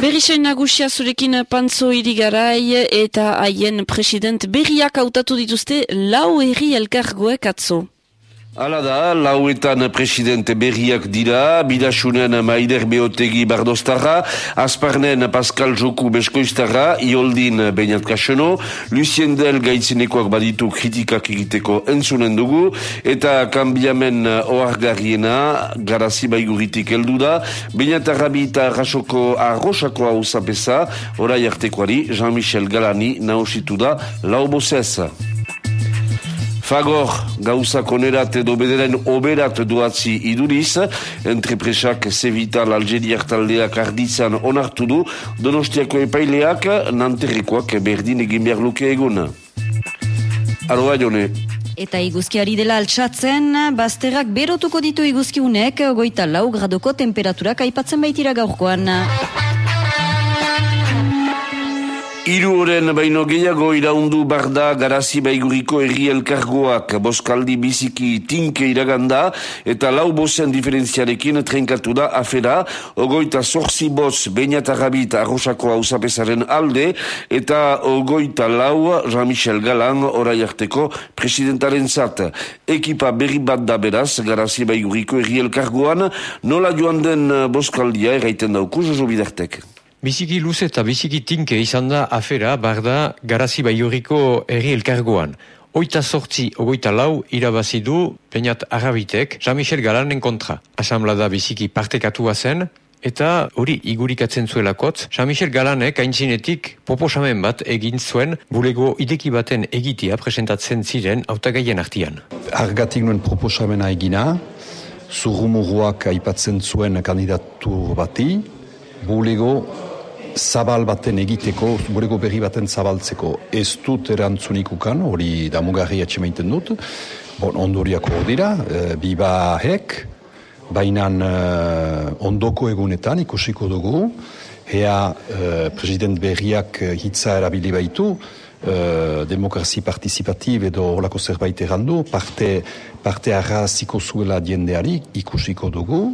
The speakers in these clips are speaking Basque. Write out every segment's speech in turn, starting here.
Berrisoin nagusia zurekin pantzo irigarai eta haien president berriak hautatu dituzte lau erri elkargoek atzo. Hala da, lauetan presidente berriak dira, bidasunen Maider Beotegi Bardostarra, Asparnen Pascal Joku Beskoiztarra, Ioldin Beñat Kaxeno, Lucien Del gaitzenekoak baditu kritikak egiteko entzunen dugu, eta kambiamen oargarriena, garazi baiguritik heldu da, Beñat Arrabi eta Rasoko Arrosako hau zapesa, orai artekoari, Jean-Michel Galani nausitu da, lau bosez. Fagor, gauza konerat edo bederen oberat duatzi iduriz, entrepresak zevital algeriak taldeak arditzan onartu du, donostiako epaileak nanterrikoak berdin egin behar luke egun. Aroa jone. Eta iguzkiari dela altsatzen, bazterrak berotuko ditu iguzkiunek, goita lau gradoko temperaturak aipatzen baitira gaurkoan. Iru horren baino gehiago iraundu barda garazi baiguriko erri elkargoak boskaldi biziki tinke iraganda eta lau bozen diferentziarekin trenkatu da afera ogoita sorzi boz bainat arrabit arrosako hausapesaren alde eta ogoita lau Jean-Michel Galan orai arteko presidentaren zat. Ekipa berri bat da beraz garazi baiguriko erri elkargoan nola joan den boskaldia eraiten dauku jozo bidartek. Biziki luze eta biziki tinke izan da afera barda garazi baiuriko erri elkargoan. Oita sortzi, ogoita lau, irabazi du peinat arabitek Jean-Michel Galanen kontra. Asamblada biziki partekatua zen, eta hori igurikatzen zuelakotz, Jean-Michel Galanek aintzinetik proposamen bat egin zuen bulego ideki baten egitea presentatzen ziren autagaien artian. Argatik nuen proposamena egina, zurrumuruak aipatzen zuen kandidatu bati, bulego zabal baten egiteko, bulego berri baten zabaltzeko. Ez dut erantzunik ukan, hori damugarri atxemaiten dut, bon, ondoriako dira, e, biba hek, baina e, ondoko egunetan ikusiko dugu, ea e, president berriak hitza erabili baitu, e, demokrazi participativ edo horlako zerbait errandu, parte, parte arraziko zuela diendeari ikusiko dugu,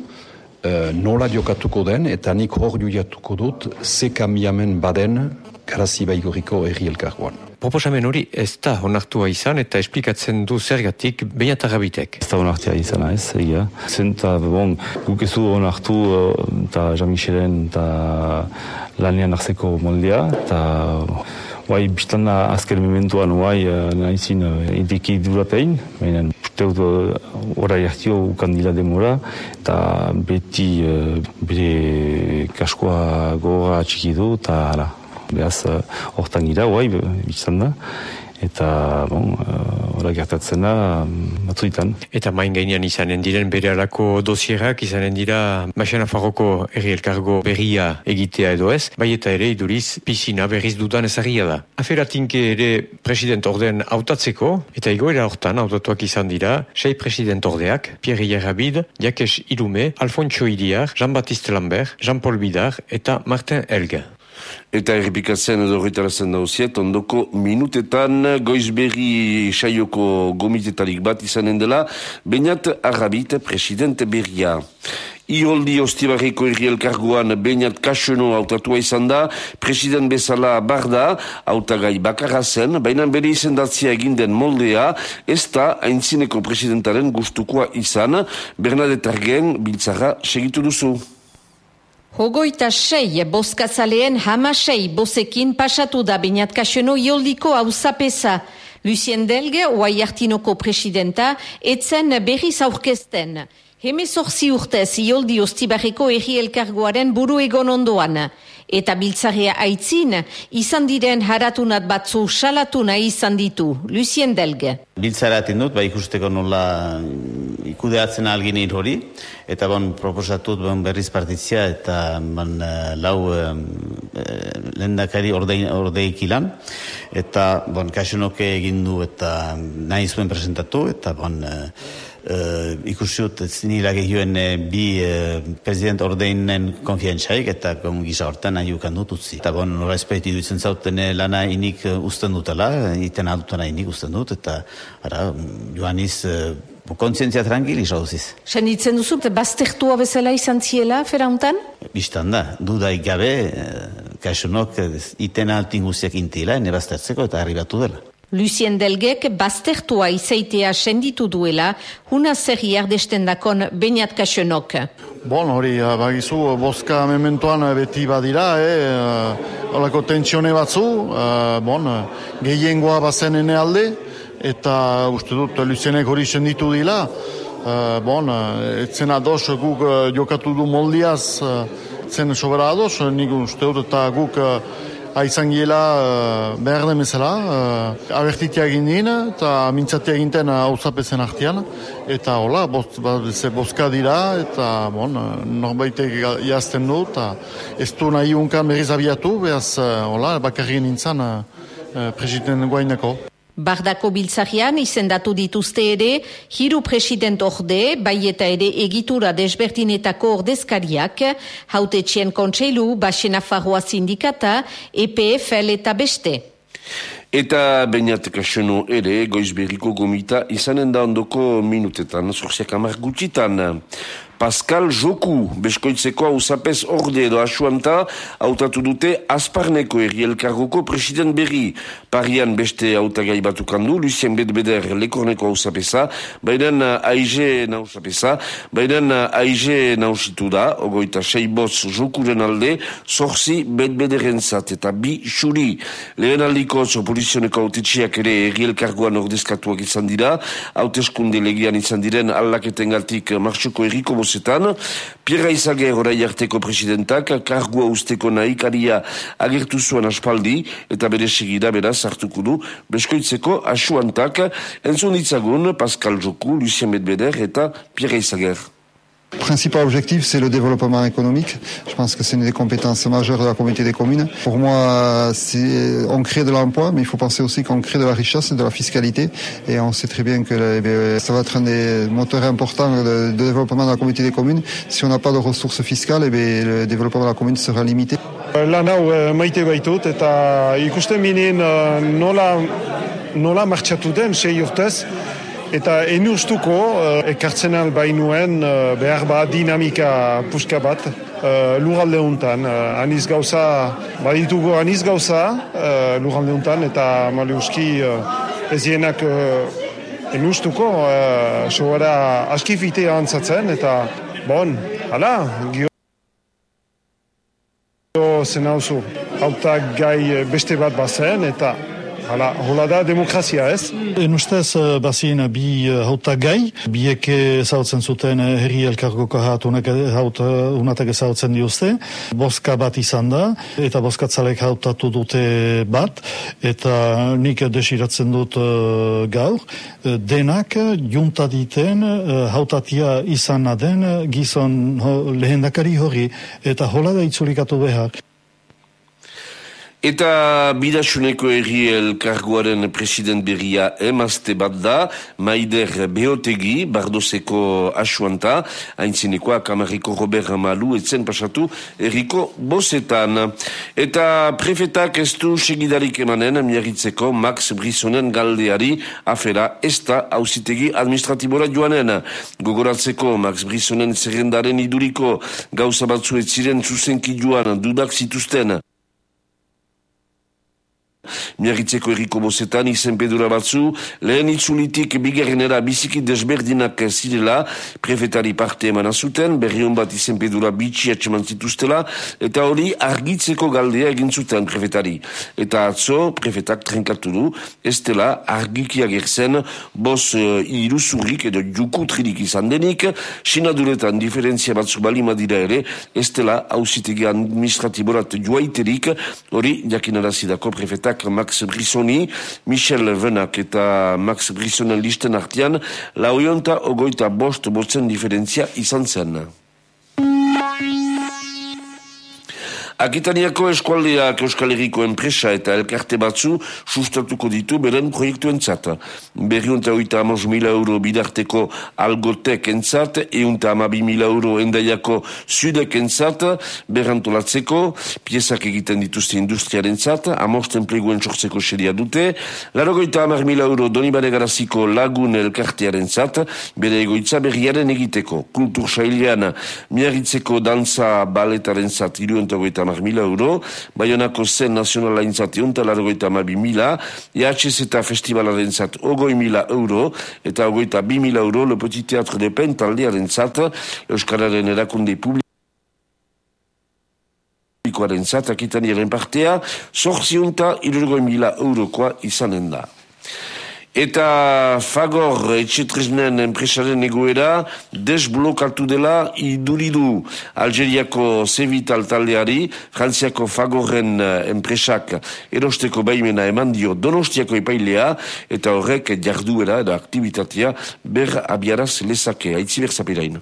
Uh, nola jokatuko den, eta nik hor jatuko dut, ze kambiamen baden garazi baigoriko erri elkargoan. Proposamen hori ez da onartua izan eta esplikatzen du zergatik beinatarrabitek. Ez da onartua izan, ez, egia. Zenta, bon, guk ez du onartu eta Jean-Michelen eta lanian arzeko moldea, eta Bai, biztan azken mementuan, bai, nahizin, ideki durapein, baina usteut orai hartio ukandila demora, eta beti bere kaskoa gora txiki du, eta hala, behaz, hortan gira, bai, biztan da eta bon, uh, gertatzen da batzuitan. Eta main gainean izanen diren bere alako dosierak izanen dira Maxena Farroko erri elkargo berria egitea edo ez, bai eta ere iduriz pisina berriz dudan ezagia da. Aferatinke ere president orden hautatzeko, eta igoera hortan hautatuak izan dira, sei president ordeak, Pierre Jarrabid, Jakes Ilume, Alfonso Iriar, Jean-Baptiste Lambert, Jean-Paul Bidar eta Martin Elga. Eta errepikatzen edo horretarazen dauziet, ondoko minutetan goizberri saioko gomitetarik bat izanen dela, bainat arrabit presidente berria. Ioldi ostibarreko erri elkarguan bainat kaseno autatua izan da, president bezala barda, autagai bakarra zen, baina bere izendatzia eginden moldea, ez da haintzineko presidentaren gustukoa izan, Bernadette Argen biltzara segitu duzu. Hogoita sei, boskazaleen hamasei bosekin pasatu da bainat kaseno ioldiko hausapesa. Lucien Delge, oai hartinoko presidenta, etzen berriz aurkesten. Hemezorzi urtez ioldi ostibarriko erri elkargoaren buru egon ondoan. Eta biltzarea aitzin, izan diren haratunat batzu salatuna izan ditu. Lucien Delge. Biltzara dut, ba ikusteko nola ikudeatzen algin hori. Eta bon, proposatut bon, berriz partitzia eta bon, lau e, lendakari ordeik ilan. Eta bon, kasunoke egin du eta nahi zuen presentatu. Eta bon, uh, ikusiut zinila gehioen bi uh, president ordeinen konfientzaik eta kon gisa hortan nahi ukan dut utzi. Eta bon, nora duitzen zauten lana inik uh, usten dutela, iten adutana inik usten dut, eta ara, joaniz uh, kontzientzia tranquil. Sen ditzen duzu, baztertua bezala izan ziela, fera? Bistan da, dudaik gabe, eh, kasunok eh, iten altin guziak intila, baztertzeko eta arribatu dela. Lucien Delgek baztertua izaitea senditu duela, huna zer jardesten dakon Beniat Kasionok. Bon, hori, eh, bagizu, boska mementoan beti badira, eh, olako tentsione batzu, eh, bon, gehiengoa bazen ene alde, eta uste dut Lucienek hori senditu dila, eh, bon, etzen ados guk eh, jokatu du moldiaz, eh, zen sobera ados, nik uste dut eta guk eh, aizan giela uh, behar demezela, uh, abertitia egin dien, eta mintzatia eginten hauzapezen uh, artian, eta hola, boz, ba, ze boska dira, eta bon, norbaitek jazten du, eta ez du nahi unkan berriz abiatu, behaz, uh, hola, bakarri nintzen uh, uh, presidenten guainako. Bardako biltzahian izendatu dituzte ere, hiru president orde, bai eta ere egitura desbertinetako ordezkariak, haute txien kontseilu, basena farroa sindikata, EPFL eta beste. Eta bainatek aseno ere, goizberriko gomita, izanen da ondoko minutetan, zorziak amar gutxitan. Pascal Joku, beskoitzeko hausapez orde edo asuanta, hautatu dute Azparneko erri elkargoko president berri. Parian beste hautagai batukandu, Lucien Bedbeder lekorneko hausapesa, baiden aize nausapesa, baiden aize nausitu da, ogoita seiboz Jokuren alde, zorzi Bedbederen zat eta bi xuri. Lehen aldiko polizioneko autetxiak ere erri elkargoan ordezkatuak izan dira, hauteskunde legian izan diren aldaketen galtik marxoko bozetan. Pierra Izager orai arteko presidentak, kargua usteko nahi karia agertu zuen aspaldi, eta bere segida beraz hartuko du, beskoitzeko asuantak, entzun ditzagun Pascal Joku, Lucien Medbeder eta Pierra Izager. Le principal objectif, c'est le développement économique. Je pense que c'est une des compétences majeures de la communauté des communes. Pour moi, on crée de l'emploi, mais il faut penser aussi qu'on crée de la richesse et de la fiscalité. Et on sait très bien que eh ça va être un des moteurs importants de, développement de la communauté des communes. Si on n'a pas de ressources fiscales, eh le développement de la commune sera limité. Eta enustuko uh, ekartzen albainuen uh, behar ba dinamika puska bat uh, lurralde untan. Uh, aniz gauza, baditugu aniz gauza uh, lurralde untan eta maliuski uh, ezienak uh, enustuko uh, sobera askifitea antzatzen eta bon, hala, gio zen hauzu, hauta gai beste bat bazen eta Hala, hola da demokrazia ez? En ustez, bazien bi hauta gai, biek zautzen zuten herri elkargoko haut unatak zautzen diuzte, boska bat izan da, eta boskatzalek hautatu dute bat, eta nik desiratzen dut uh, gaur, denak junta diten uh, hautatia izan den gizon lehendakari hori, eta hola da itzulikatu behar. Eta bidasuneko erri elkargoaren president berria emazte bat da, Maider Beotegi, Bardoseko asuanta, haintzinekoa kamariko Robert Malu, etzen pasatu erriko bosetan. Eta prefetak ez du segidarik emanen, miarritzeko Max Brisonen galdeari afera ez da hausitegi administratibora joanen. Gogoratzeko Max Brisonen zerrendaren iduriko gauza batzu ziren zuzenki joan dudak zituzten. Miarritzeko erriko bozetan izen pedura batzu, lehen itzulitik bigarrenera biziki desberdinak zirela, prefetari parte eman azuten, berri hon bat izen pedura bitxi atxeman eta hori argitzeko galdea egin zuten prefetari. Eta atzo, prefetak trenkatu du, ez dela argikia gertzen, bos uh, iruzurrik edo jukutririk izan denik, sinaduretan diferentzia batzu balima dira ere, ez dela hausitegi administratiborat joaiterik, hori jakinarazidako prefetak Max Brissoni, Michel Venak eta Max Brissonen listen artian, lauyonta ogoita bost botzen diferentzia izan zen. Akitaniako eskualdeak Euskal Herriko enpresa eta elkarte batzu sustatuko ditu beren proiektu entzat. Berriunta oita amos mila euro bidarteko algotek entzat, eunta amabi mila euro endaiako zudek entzat, berrantolatzeko, piezak egiten dituzte industriaren zat, amosten pleguen sortzeko xeria dute, larogoita amar mila euro donibare garaziko lagun elkartearen zat, bere egoitza berriaren egiteko. Kultur sailean miarritzeko danza baletaren zat, iruenta goita amar mila euro, baionako zen nazionalain zat, eunta larogoita amabi mila, EHZ eta festivalaren zat, ogoi mila euro, eta ogoita bi mila euro, le petit teatre de pen taldearen zat, Euskararen erakunde publiko, publikoaren zatakitaniaren partea, sorziunta irurgoi mila eurokoa izanen da. Eta Fagor etxetresnen enpresaren egoera desblokatu dela iduridu Algeriako Zevital taldeari, Frantziako Fagorren eh, enpresak erosteko baimena eman dio Donostiako epailea eta horrek jarduera edo aktivitatea ber abiaraz lezake, haitzi berzapirain.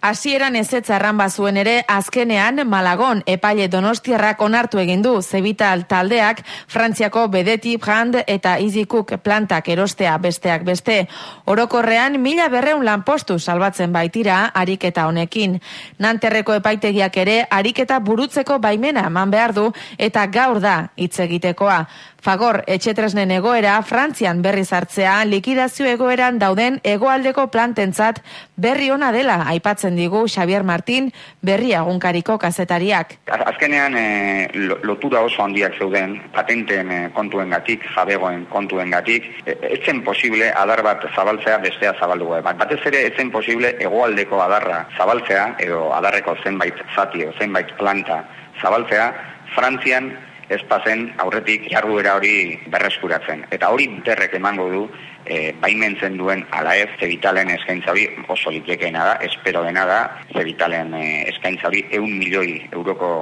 Hasieran ezetz arran bazuen ere, azkenean Malagon epaile donostiarrak onartu egin du Zebital taldeak Frantziako Bedeti Brand eta Izikuk plantak erostea besteak beste. Orokorrean mila berreun lanpostu salbatzen baitira ariketa honekin. Nanterreko epaitegiak ere ariketa burutzeko baimena eman behar du eta gaur da hitz egitekoa. Fagor, etxetresnen egoera, Frantzian berri zartzea, likidazio egoeran dauden egoaldeko plantentzat berri ona dela, aipatzen digu Xavier Martin, berri agunkariko kazetariak. Azkenean, e, lotura oso handiak zeuden, patenten e, kontuen gatik, jabegoen kontuen gatik, e, etzen posible adar bat zabaltzea bestea zabaldu. Bat, batez ere, etzen posible egoaldeko adarra zabaltzea, edo adarreko zenbait zati, edo zenbait planta zabaltzea, Frantzian ez pasen aurretik jarruera hori berreskuratzen. Eta hori derrek emango du e, baimentzen duen ala ez zebitalen eskaintza hori oso litekeena da, espero dena da, zebitalen e, eskaintza hori eun milioi euroko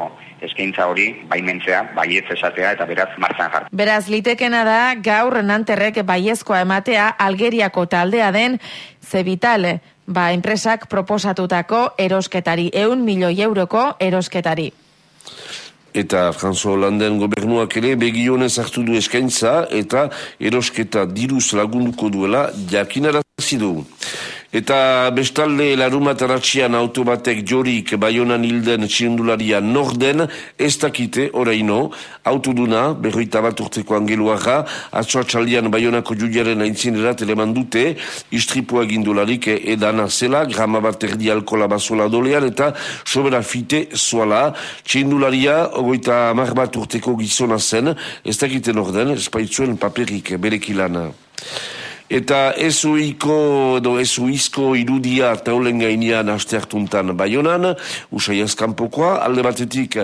eskaintza hori baimentzea, baietz esatea eta beraz martzan jartu. Beraz, litekena da gaur nanterrek baiezkoa ematea Algeriako taldea den zebitale, ba enpresak proposatutako erosketari, eun milioi euroko erosketari. Eta François Hollanden gobernuak ere begionez hartu du eskaintza eta erosketa diruz lagunduko duela jakinarazi du. Eta bestalde larumat aratxian autobatek jorik baionan hilden txirindularia norden, ez dakite, oraino, autoduna, berroita bat urteko angeluarra, atzoa txaldian baionako judiaren aintzinera teleman dute, istripua gindularik edana zela, grama bat erdi alkola basola dolean, eta sobera fite zoala, txirindularia, ogoita mar bat urteko gizona zen, ez dakite norden, ez baitzuen paperik berekilana. Eta ezuiko edo ezuizko irudia taulen gainean aste hartuntan baionan, usai azkampokoa, alde batetik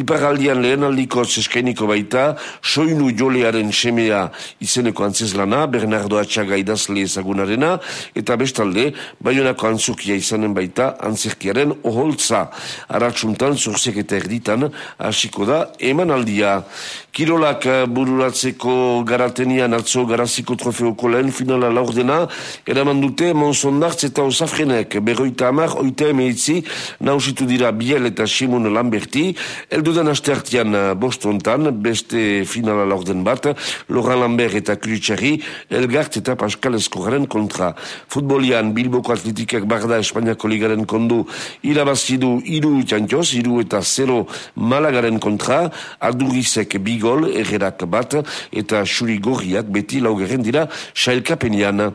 iparaldian lehen aldiko zeskainiko baita, soinu jolearen semea izeneko antzeslana, Bernardo Atxaga idazle ezagunarena, eta bestalde, baionako antzukia izanen baita, antzerkiaren oholtza. Aratsuntan, zurzek eta erditan, hasiko da, eman aldia. Kirolak bururatzeko garatenian atzo garaziko trofeoko lehen finala laurdena, eraman dute Monsondartz eta Osafrenek, berroita amar, oita emeitzi, nausitu dira Biel eta Simon Lamberti, eldudan asteartian eh, bostontan, beste finala laurden bat, Laurent Lambert eta Kulitxarri, Elgart eta Pascal Eskorren kontra. Futbolian, Bilboko Atletikak barda Espainiako ligaren kondu, irabazidu iru itantioz, iru eta zero malagaren kontra, Ardurizek bigol, errerak bat, eta Xuri Gorriak beti laugeren dira, Perpignan ne?